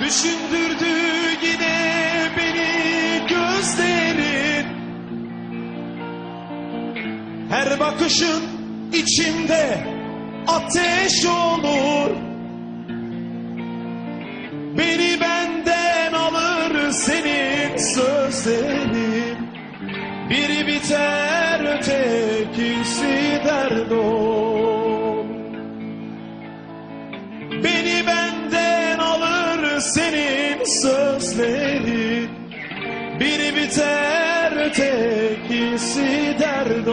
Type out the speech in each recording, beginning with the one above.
Düşündürdü yine beni gözlerin. Her bakışın içimde ateş olur. Beni benden alır senin sözlerin. Biri biter ötekisi dert olur. senin sözlerin. Biri biter ötekisi derd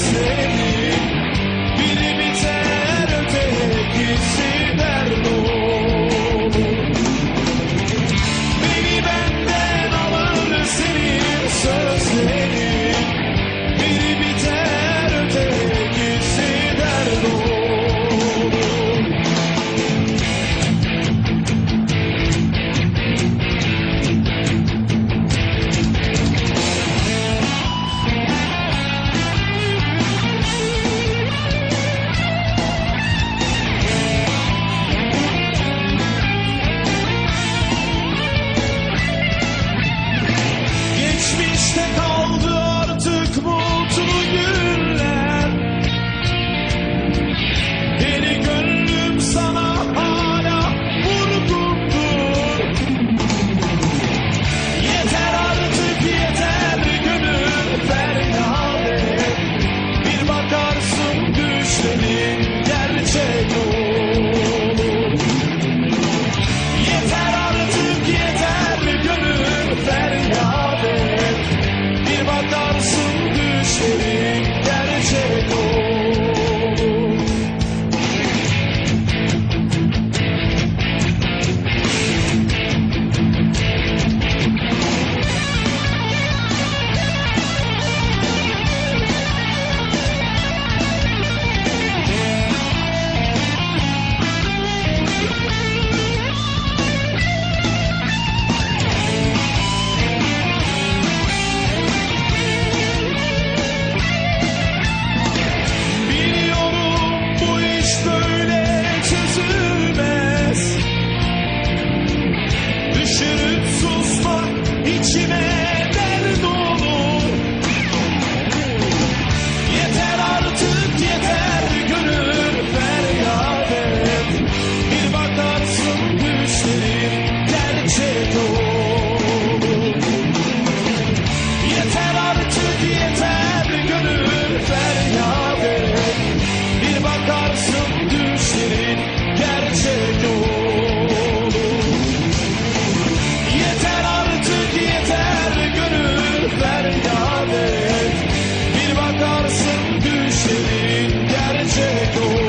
save. Varsın düşlerin gerçek olur